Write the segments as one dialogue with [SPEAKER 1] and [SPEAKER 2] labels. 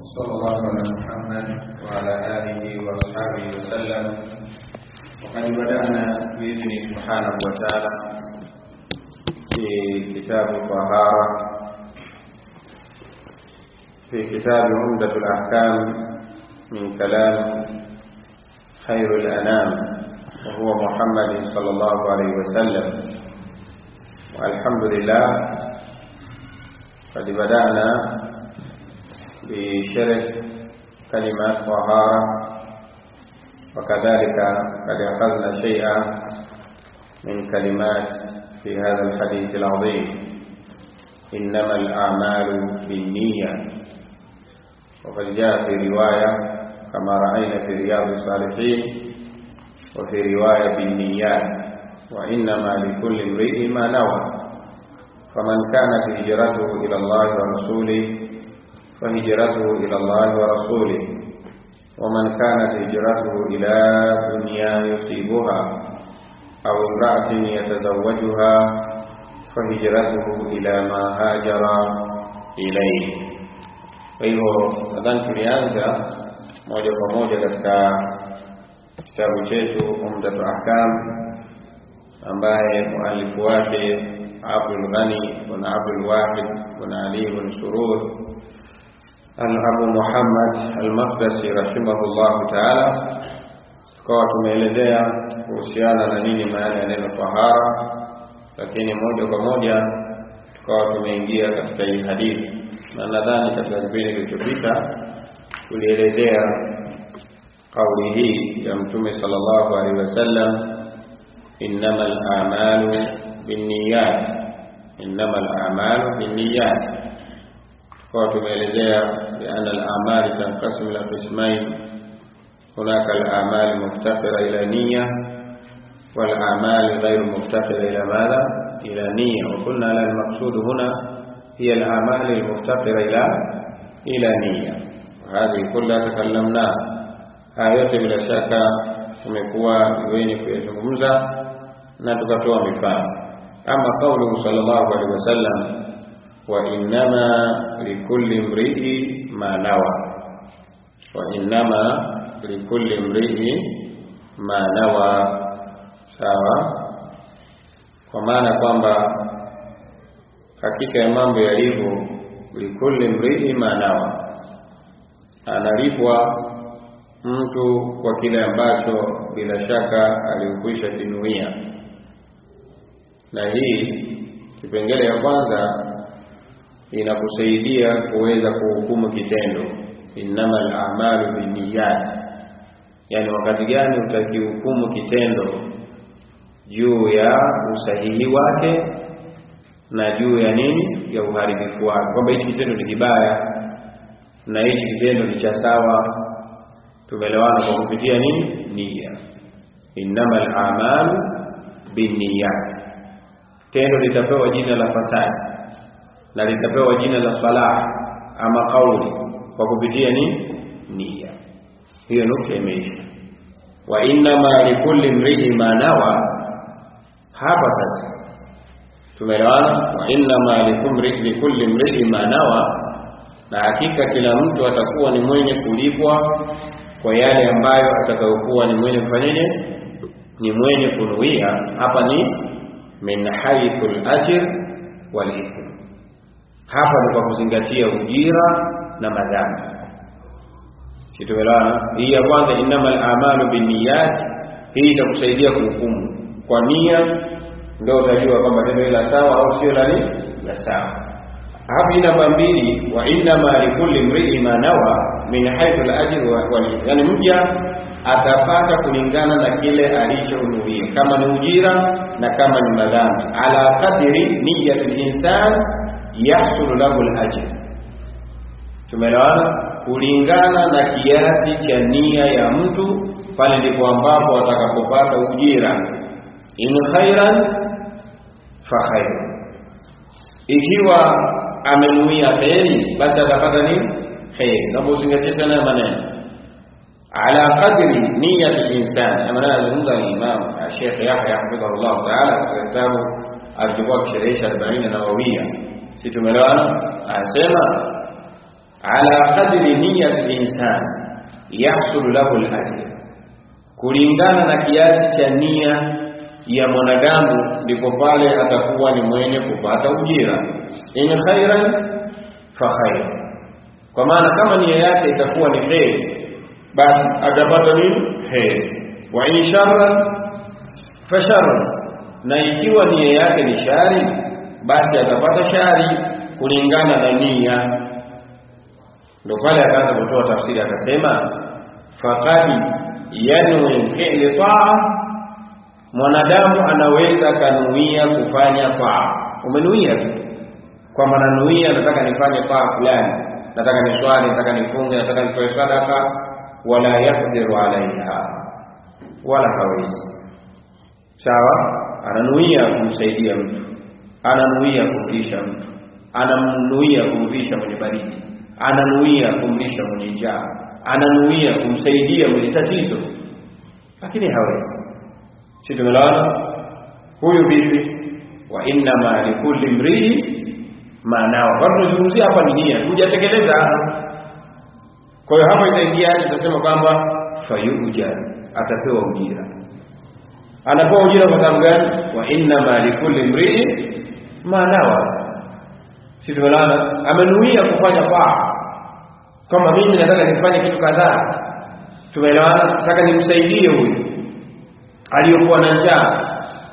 [SPEAKER 1] صلى الله على محمد وعلى آله وأصحابه وسلم. وقد بدأنا بإذنه سبحانه وتعالى في كتاب الطهارة. في كتاب عمدة الأحكام من كلام خير الأنام وهو محمد صلى الله عليه وسلم. والحمد لله قد بدأنا بشرح كلمات طهارة وكذلك قد أخذنا شيئا من كلمات في هذا الحديث العظيم. إنما الأعمال بالنية. وقد جاء في رواية كما رأينا في رياض الصالحين وفي رواية بالنيات وإنما لكل امرئ ما نوى. فمن كانت هجرته إلى الله ورسوله فهجرته إلى الله ورسوله ومن كانت هجرته إلى دنيا يصيبها أو امرأة يتزوجها فهجرته إلى ما هاجر إليه kwa hivyo nadhani tulianza moja kwa moja katika kitabu chetu umdatu ahkam ambaye mualifu wake abdul ghani bwana abdul wahid bwana ali bn surur abu muhammad almaqdasi rahimahullahu taala tukawa tumeelezea kuhusiana na nini maana ya neno tahara lakini moja kwa moja tukawa tumeingia katika hii hadithi na nadhani katika kipindi kilichopita tulielezea kauli hii ya mtume sallallahu alaihi wasallam innama al-a'malu binniyat innama al-a'malu binniyat kwa tumeelezea biana al-a'mal tanqasim ila qismain hunaka al-a'mal muftaqira ila niyya wal a'mal ghayr muftaqira ila madha ila niyya wa qulna la al-maqsud huna هي الأعمال المفتقرة إلى إلى نية وهذه كلها تكلمنا yote bila shaka tumekuwa wenye kuyazungumza na tukatoa mifano ama qauluhu sallallahu alaihi wasallam wa لكل likulli mri'i ma nawa. Wa امرئ ma nawa. Sawa? Kwa maana kwamba hakika ya mambo yalivyo likulli mri'i manawa analipwa mtu kwa kile ambacho bila shaka aliukwisha kinuia. Na hii kipengele ya kwanza inakusaidia kuweza kuhukumu kitendo. Innama al-a'malu binniyat yani wakati gani utakihukumu kitendo juu ya usahihi wake na juu ya nini? Ya uharibifu wake. Kwamba hichi kitendo ni kibaya na hichi kitendo ni cha sawa. Tumelewana kwa kupitia nini? Nia innama al-a'malu binniyat tendo litapewa jina la fasadi na litapewa jina la salah ama kauli kwa kupitia ni nia. Hiyo nukta imeisha. Wa innama likulli mri'i ma nawa. Hapa sasa tumeelewana? Wa innama likulli mri'i ma nawa. Na hakika kila mtu atakuwa ni mwenye kulipwa kwa yale ambayo atakayokuwa ni mwenye kufanyaje? Ni mwenye kunuia. Hapa ni min haythu al-ajr wal ithm hapa ni kwa kuzingatia ujira na madhambi. Kitoelewana hii ya kwanza innamal a'malu binniyat. Hii itakusaidia kuhukumu. Kwa nia ndio utajua kwamba tendo la sawa au sio la la sawa. Hapa ina mbili wa innama likulli mri'i ma nawa min haythu al-ajr wal yani mja atapata kulingana na kile alichonuia kama ni ujira na kama ni madhambi. Ala qadri niyyati al-insan yahsulu lahu al-ajr. Tumeelewana? Kulingana na kiasi cha nia ya mtu pale ndipo ambapo atakapopata ujira. In khairan fa khair. Ikiwa amenuia kheri basi atapata nini? Kheri. Naomba uzingatie sana maneno. Ala qadri niyat al-insan ama anazungumza al-imam Sheikh Yahya hafidhahullah ta'ala katika kitabu alichokuwa akisherehesha 40 Nawawia si tumeelewana anasema ala qadri niyati linsan yahsulu lahu al-ajr, kulingana na kiasi cha nia ya mwanadamu ndipo pale atakuwa ni mwenye kupata ujira. In khairan fa khair, kwa maana kama nia yake itakuwa ni kheri, basi atapata nini? Kheri. Wa in sharran fa sharran, na ikiwa nia yake ni shari, basi atapata shari kulingana na nia. Ndio pale akaanza kutoa tafsiri akasema, faqad yanwi fi'li ta'a. Mwanadamu anaweza kanuia kufanya taa. Umenuia tu. Kwamba nanuia, nataka nifanye taa fulani, nataka niswali, nataka nifunge, nataka nitoe sadaka, wala yaqdiru alaiha, wala hawezi. Sawa, ananuia kumsaidia mtu, ananuia kumlisha mtu, ananuia kumvisha mwenye baridi, ananuia kumlisha mwenye njaa, ananuia kumsaidia mwenye tatizo, lakini hawezi. Si tumelaona huyu vipi wa innama likulli mrii maanao kwa tunazungumzia hapa ni nia hujatekeleza. Kwa hiyo hapa itaingiaje? Tutasema kwamba fayuja atapewa ujira. Anapewa ujira kwa sababu gani? Wa innama likulli mrii maanawa si tumelaona amenuia kufanya paa kama mimi nataka nifanye kitu kadhaa. Tumeelewana? Nataka nimsaidie huyu aliyokuwa na njaa,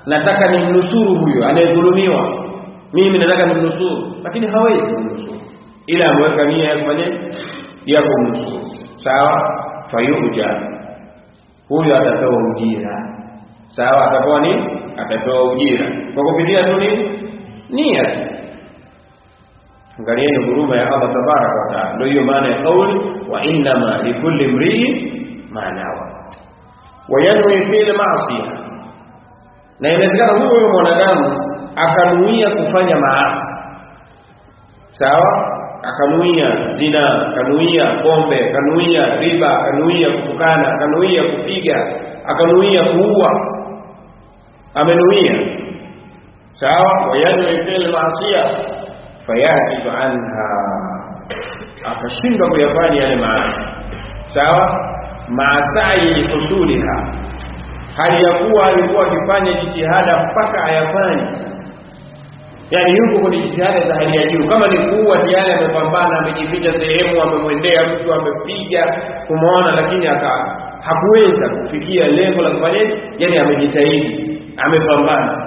[SPEAKER 1] nataka nimnusuru huyo anayedhulumiwa, mimi nataka nimnusuru, lakini hawezi kumnusuru, ila ameweka nia ya kufanya ya kumnusuru. Sawa, fayuja, huyo atapewa ujira. Sawa, atapewa nini? Atapewa ujira. Kwa kupitia tu nini? Nia. Angalieni huruma ya Allah tabaraka wa taala. Ndio hiyo maana ya kauli wa innama likulli mrii ma nawa. Wayanwi fil maasiya, na inawezekana huyo huyo mwanadamu akanuia kufanya maasi, sawa, akanuia zina, akanuia pombe, akanuia riba, akanuia kutukana, akanuia kupiga, akanuia kuua, amenuia sawa. Wayanwi fil maasiya. Fayajibu anha, akashindwa kuyafanya yale maasi, sawa? Maasai husuliha, hali ya kuwa alikuwa akifanya jitihada mpaka ayafanye, yani yuko kwenye jitihada za hali ya juu. Kama ni kuua, tayari amepambana, amejificha sehemu, amemwendea mtu, amepiga kumwona, lakini aka hakuweza kufikia lengo la kufanyaje, yani amejitahidi, amepambana.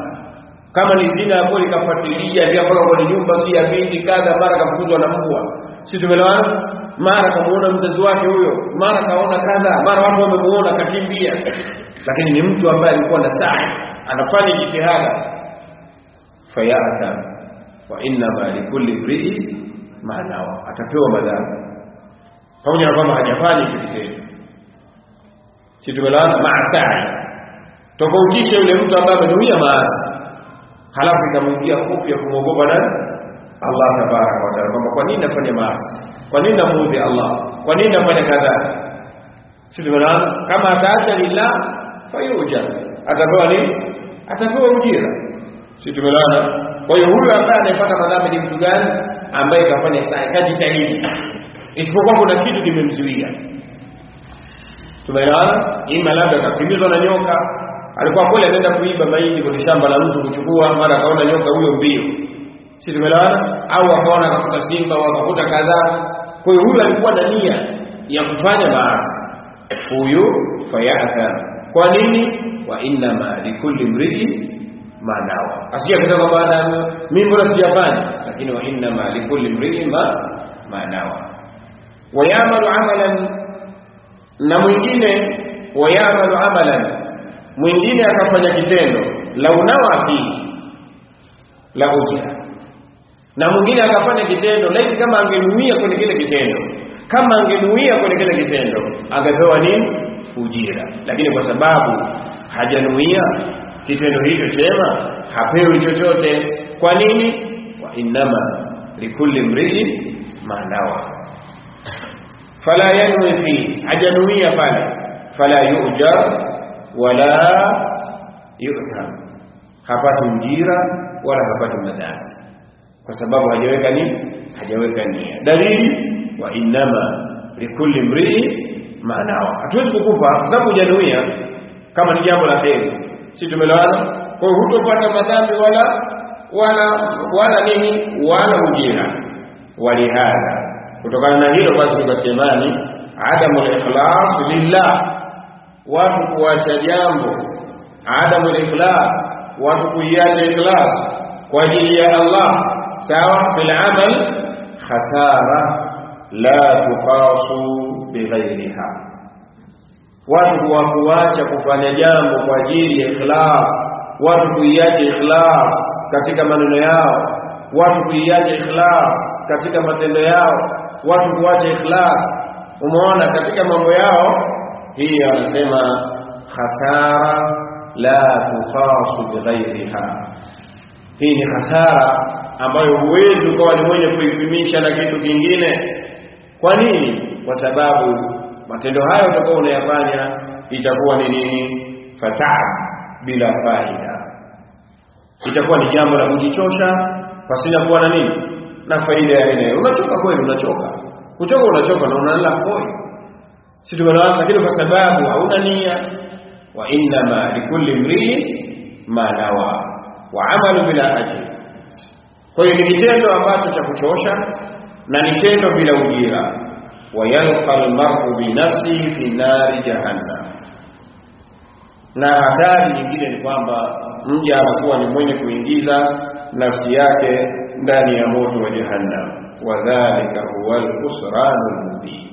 [SPEAKER 1] Kama ni zina hapo kafuatilia ndio mpaka kwenye nyumba, si ya binti kadha, mara kafukuzwa na mbwa, si tumeelewana? mara kamuona mzazi wake huyo, mara kaona kadha, mara watu wamemuona kakimbia, lakini ni mtu ambaye alikuwa na sa'i, anafanya jitihada. Fayata wa inna ma likulli mrii ma nawa, atapewa madhara. Pamoja na kwamba hajafanya hicho kitendo. Si tumelewana maa sa'i, tofautisha yule mtu ambaye amenuia maasi, halafu ikamwingia hofu ya kumwogopa nani? Allah tabaraka wa taala, kwamba kwa nini nafanya maasi kwa nini namuudhi Allah? Kwa nini nafanya kadhaa? sisi tumeona kama ataacha lillah fayuja, atapewa nini? Atapewa ujira. sisi tumeona? Kwa hiyo huyu ambaye anayepata madhambi ni mtu gani? Ambaye kafanya sa'i, kajitahidi, isipokuwa kuna kitu kimemzuia. Tumeona ima labda kakimbizwa na nyoka, alikuwa kule anaenda kuiba mahindi kwenye shamba la mtu kuchukua, mara akaona nyoka huyo mbio si tumelewana? Au akaona akakuta simba au akakuta kadhaa. Kwa hiyo huyu alikuwa na nia ya kufanya maasi, huyu fayatha. Kwa nini? wa innama likulli mrii ma nawa, asije kusema bwana, mimi mbona sijafanya, lakini wa innama likulli mrii ma ma nawa. Wayamalu amalan, na mwingine wayamalu amalan, mwingine akafanya kitendo launawa fihi la ujira na mwingine akafanya kitendo laiti kama angenuia kwenye kile kitendo, kama angenuia kwenye kile kitendo angepewa nini? Ujira. Lakini kwa sababu hajanuia kitendo hicho chema, hapewi chochote. Kwa nini? wa innama likulli mrii ma nawa, fala yanwi fi, hajanuia pale, fala yujar wala yutham, hapati ujira wala hapati madhara kwa sababu hajaweka nini? Hajaweka nia. Dalili wa inama likulli mrii maana. Hatuwezi kukupa kwa sababu hujanuia kama ni jambo la heri, si tumelewana? Kwa hiyo hutopata madhambi wala wala wala nini wala ujira. Walihadha, kutokana na hilo basi tukasemani adamu likhlas lillah, watu kuacha jambo adamu ikhlas watu kuiacha ikhlas kwa ajili ya Allah, sawa fil amal khasara la tuqasu bighairiha watu wa kuacha kufanya jambo kwa ajili ya ikhlas, watu kuiacha ikhlas katika maneno yao, watu kuiacha ikhlas katika matendo yao, watu kuacha ikhlas, umeona, katika mambo yao. Hii anasema khasara la tukhasu bighairiha, hii ni hasara ambayo huwezi ukawa ni mwenye kuipimisha na kitu kingine. Kwa nini? Kwa sababu matendo hayo utakuwa unayafanya itakuwa ni nini? Fataa bila faida, itakuwa ni jambo la kujichosha pasina kuwa na nini na faida ya aina. Unachoka kweli, unachoka kuchoka, unachoka na unalala koi, si tumeelewana? Lakini kwa sababu hauna nia, wa innama likulli mrii ma nawa wa amalu bila ajri. Kwa hiyo ni kitendo ambacho cha kuchosha na ni tendo bila ujira wa yalqa almar'u binafsihi fi nari jahannam. Na hatari nyingine ni kwamba mja anakuwa ni mwenye kuingiza nafsi yake ndani ya moto wa jahannam, wadhalika huwa al-khusranu al-mubin.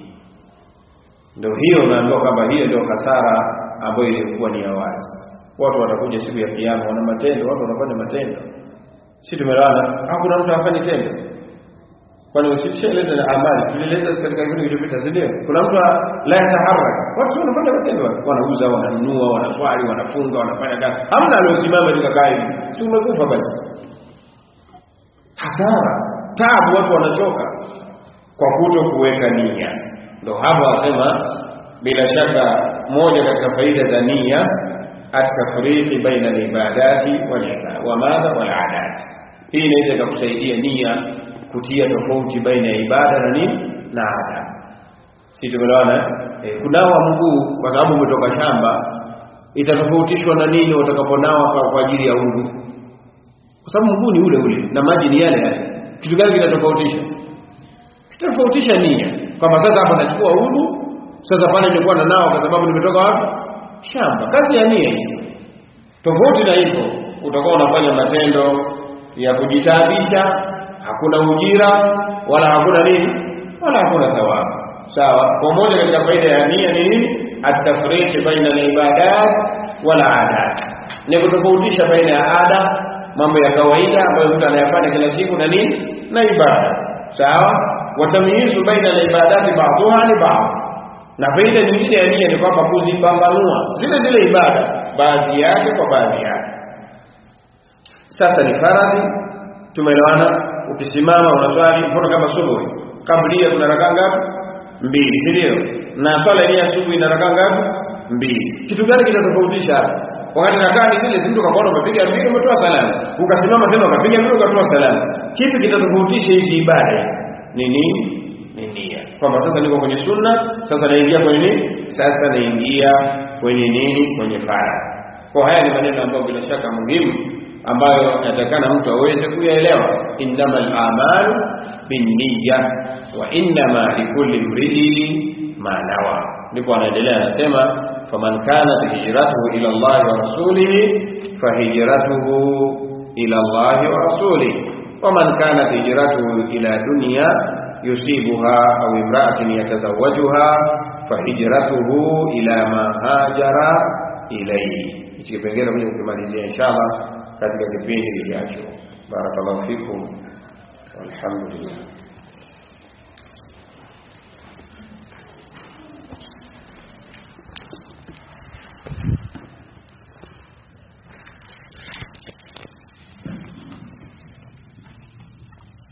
[SPEAKER 1] Ndio hiyo unaambiwa kwamba hiyo ndio hasara ambayo ilikuwa ni ya wazi. Watu watakuja siku ya Kiyama wana matendo, watu wanafanya matendo, si tumelala? Hakuna mtu afanye tendo kwani usishaeleza na amali tulieleza katika kipindi kilichopita, si ndio? Kuna mtu la yataharaka, watu wanafanya matendo, wanauza, wananunua, wanaswali, wanafunga, wanafanya kazi, hamna aliosimama tukakaa hivi, si umekufa basi. Hasara, taabu, watu wanachoka kwa kuto kuweka nia. Ndio hapo asema bila shaka moja katika faida za nia atafriqi baina alibadati wa madha wal adat. Hii inaweza ikakusaidia nia kutia tofauti baina ya ibada na nini na ada. Si tumeelewana? E, kunawa mguu kwa sababu umetoka shamba itatofautishwa na nini utakaponawa kwa ajili ya udhu? Kwa sababu mguu ni ule ule na maji ni yale yale. Kitu gani kitatofautisha? Kitatofautisha nia, kwamba sasa hapa nachukua udhu, sasa pale nilikuwa na nao kwa sababu nimetoka wapi? Shamba. Kazi ya nia. Tofauti na hivyo, utakuwa unafanya matendo ya kujitabisha hakuna ujira wala hakuna nini wala hakuna thawabu. Sawa, pamoja katika faida ya nia ni nini? Atafriki baina al-ibadat wala adat, ni kutofautisha baina ya ada, mambo ya kawaida ambayo mtu anayafanya kila siku na nini na ibada. Sawa, watamyizu baina alibadati ba'dha li ba'd, na faida nyingine ya nia ni kwamba kuzipambanua. Zile zile ibada baadhi yake kwa baadhi yake. Sasa ni faradhi, tumeelewana? Ukisimama unaswali mfano kama subuhi. Kablia kuna rakaa ngapi? Mbili si ndio? Na swala ya subuhi ina rakaa ngapi? Mbili. Kitu gani kinatofautisha? Wakati rakaa ni zile mtu kaona umepiga mbili umetoa salamu. Ukasimama tena ukapiga mbili ukatoa salamu. Kitu kitatofautisha hizi ibada hizi ni nini? Ni nia. Kwamba sasa niko kwenye sunna sasa naingia kwenye nini? Sasa naingia kwenye nini? Kwenye fara kwa haya ni maneno ambayo bila shaka muhimu ambayo natakana mtu aweze kuyaelewa. Innamal a'malu binniya wa innama likulli imri'in ma nawa. Ndipo anaendelea anasema faman kanat hijratuhu ila Allah wa rasulihi fahijratuhu ila Allah wa rasulihi waman kanat hijratuhu ila dunya yusibuha au imra'atin yatazawwajuha fahijratuhu ila ma hajara ilayhi. Hichi kipengele kuja kukimalizia inshallah katika kipindi kijacho. Barakallahu fikum. Walhamdulillah